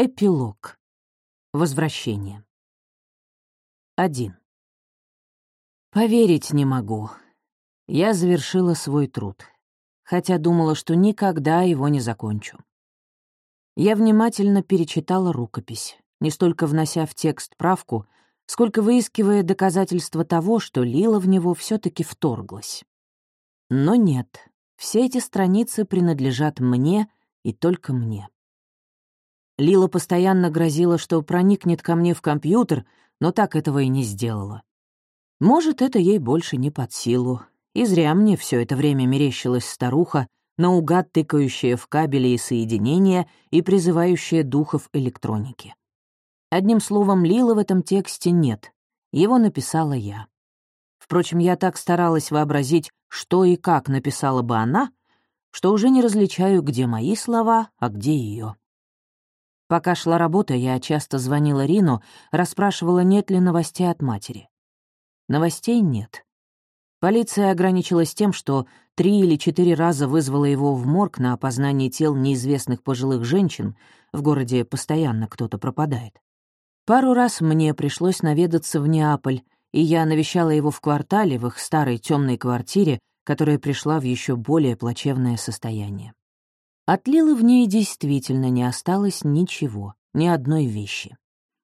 Эпилог. Возвращение. 1. Поверить не могу. Я завершила свой труд, хотя думала, что никогда его не закончу. Я внимательно перечитала рукопись, не столько внося в текст правку, сколько выискивая доказательства того, что Лила в него все таки вторглась. Но нет, все эти страницы принадлежат мне и только мне. Лила постоянно грозила, что проникнет ко мне в компьютер, но так этого и не сделала. Может, это ей больше не под силу. И зря мне все это время мерещилась старуха, наугад тыкающая в кабели и соединения и призывающая духов электроники. Одним словом, Лила в этом тексте нет. Его написала я. Впрочем, я так старалась вообразить, что и как написала бы она, что уже не различаю, где мои слова, а где ее. Пока шла работа, я часто звонила Рину, расспрашивала, нет ли новостей от матери. Новостей нет. Полиция ограничилась тем, что три или четыре раза вызвала его в морг на опознание тел неизвестных пожилых женщин, в городе постоянно кто-то пропадает. Пару раз мне пришлось наведаться в Неаполь, и я навещала его в квартале, в их старой темной квартире, которая пришла в еще более плачевное состояние. От Лилы в ней действительно не осталось ничего, ни одной вещи.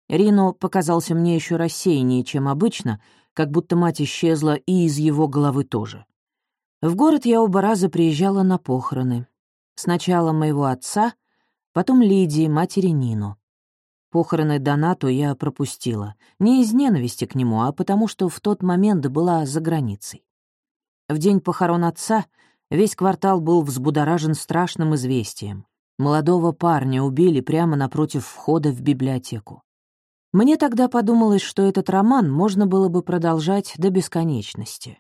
Рино показался мне еще рассеяннее, чем обычно, как будто мать исчезла и из его головы тоже. В город я оба раза приезжала на похороны. Сначала моего отца, потом Лидии, матери Нину. Похороны Донату я пропустила, не из ненависти к нему, а потому что в тот момент была за границей. В день похорон отца Весь квартал был взбудоражен страшным известием. Молодого парня убили прямо напротив входа в библиотеку. Мне тогда подумалось, что этот роман можно было бы продолжать до бесконечности.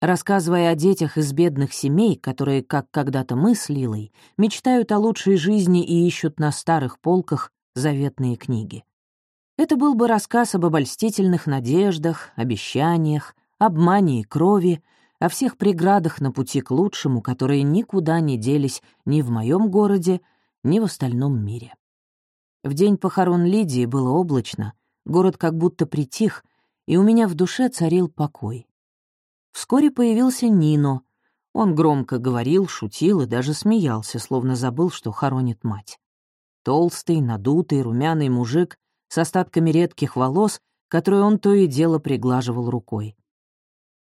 Рассказывая о детях из бедных семей, которые, как когда-то мы с Лилой, мечтают о лучшей жизни и ищут на старых полках заветные книги. Это был бы рассказ об обольстительных надеждах, обещаниях, обмане и крови, о всех преградах на пути к лучшему, которые никуда не делись ни в моем городе, ни в остальном мире. В день похорон Лидии было облачно, город как будто притих, и у меня в душе царил покой. Вскоре появился Нино. Он громко говорил, шутил и даже смеялся, словно забыл, что хоронит мать. Толстый, надутый, румяный мужик с остатками редких волос, которые он то и дело приглаживал рукой.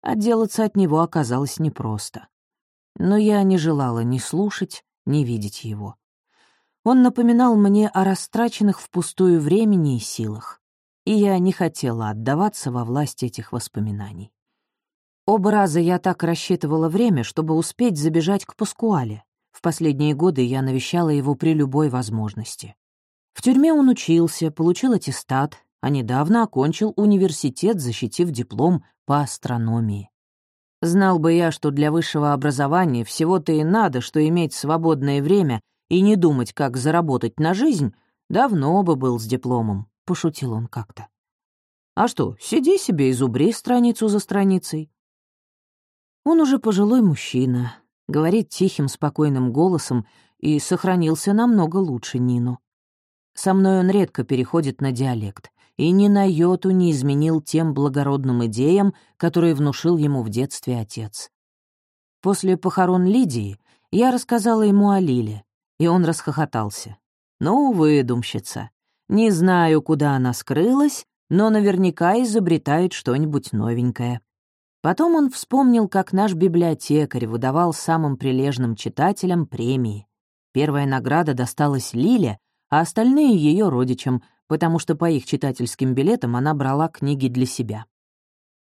Отделаться от него оказалось непросто. Но я не желала ни слушать, ни видеть его. Он напоминал мне о растраченных впустую времени и силах, и я не хотела отдаваться во власть этих воспоминаний. Оба раза я так рассчитывала время, чтобы успеть забежать к Паскуале. В последние годы я навещала его при любой возможности. В тюрьме он учился, получил аттестат, а недавно окончил университет, защитив диплом по астрономии. Знал бы я, что для высшего образования всего-то и надо, что иметь свободное время и не думать, как заработать на жизнь, давно бы был с дипломом, — пошутил он как-то. А что, сиди себе и зубри страницу за страницей. Он уже пожилой мужчина, говорит тихим, спокойным голосом и сохранился намного лучше Нину. Со мной он редко переходит на диалект и ни на йоту не изменил тем благородным идеям, которые внушил ему в детстве отец. После похорон Лидии я рассказала ему о Лиле, и он расхохотался. «Ну, выдумщица. Не знаю, куда она скрылась, но наверняка изобретает что-нибудь новенькое». Потом он вспомнил, как наш библиотекарь выдавал самым прилежным читателям премии. Первая награда досталась Лиле, а остальные — ее родичам, потому что по их читательским билетам она брала книги для себя.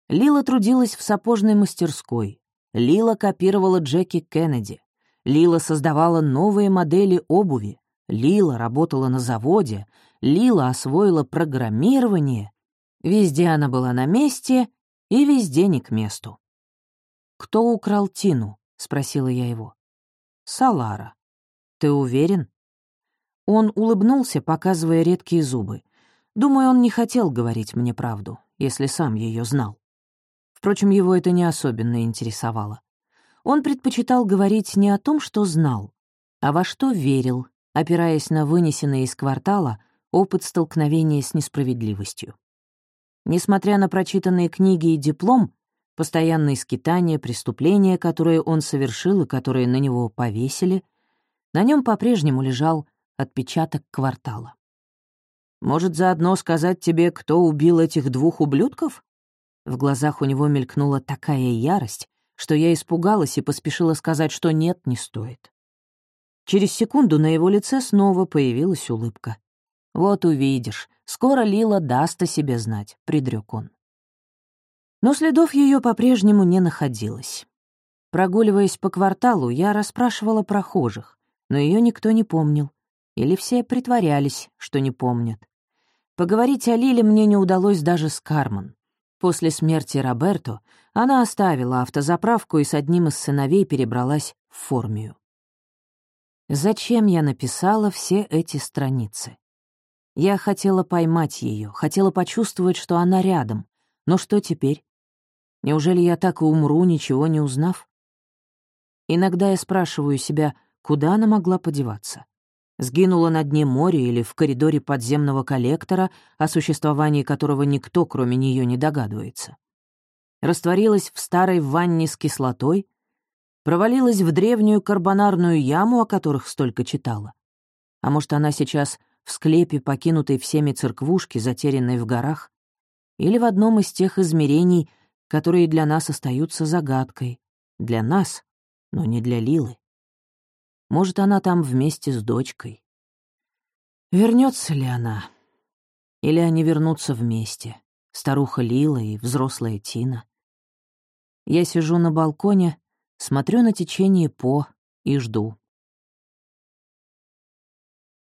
Лила трудилась в сапожной мастерской. Лила копировала Джеки Кеннеди. Лила создавала новые модели обуви. Лила работала на заводе. Лила освоила программирование. Везде она была на месте и везде не к месту. «Кто украл Тину?» — спросила я его. «Салара. Ты уверен?» Он улыбнулся, показывая редкие зубы. Думаю, он не хотел говорить мне правду, если сам ее знал. Впрочем, его это не особенно интересовало. Он предпочитал говорить не о том, что знал, а во что верил, опираясь на вынесенный из квартала опыт столкновения с несправедливостью. Несмотря на прочитанные книги и диплом, постоянные скитания, преступления, которые он совершил и которые на него повесили, на нем по-прежнему лежал отпечаток квартала. «Может, заодно сказать тебе, кто убил этих двух ублюдков?» В глазах у него мелькнула такая ярость, что я испугалась и поспешила сказать, что нет, не стоит. Через секунду на его лице снова появилась улыбка. «Вот увидишь, скоро Лила даст о себе знать», — предрек он. Но следов ее по-прежнему не находилось. Прогуливаясь по кварталу, я расспрашивала прохожих, но ее никто не помнил. Или все притворялись, что не помнят. Поговорить о Лиле мне не удалось даже с Кармен. После смерти Роберто она оставила автозаправку и с одним из сыновей перебралась в Формию. Зачем я написала все эти страницы? Я хотела поймать ее, хотела почувствовать, что она рядом. Но что теперь? Неужели я так и умру, ничего не узнав? Иногда я спрашиваю себя, куда она могла подеваться. Сгинула на дне моря или в коридоре подземного коллектора, о существовании которого никто, кроме нее, не догадывается. Растворилась в старой ванне с кислотой, провалилась в древнюю карбонарную яму, о которых столько читала. А может, она сейчас в склепе, покинутой всеми церквушки, затерянной в горах, или в одном из тех измерений, которые для нас остаются загадкой. Для нас, но не для Лилы. Может, она там вместе с дочкой. Вернется ли она? Или они вернутся вместе, старуха Лила и взрослая Тина? Я сижу на балконе, смотрю на течение По и жду.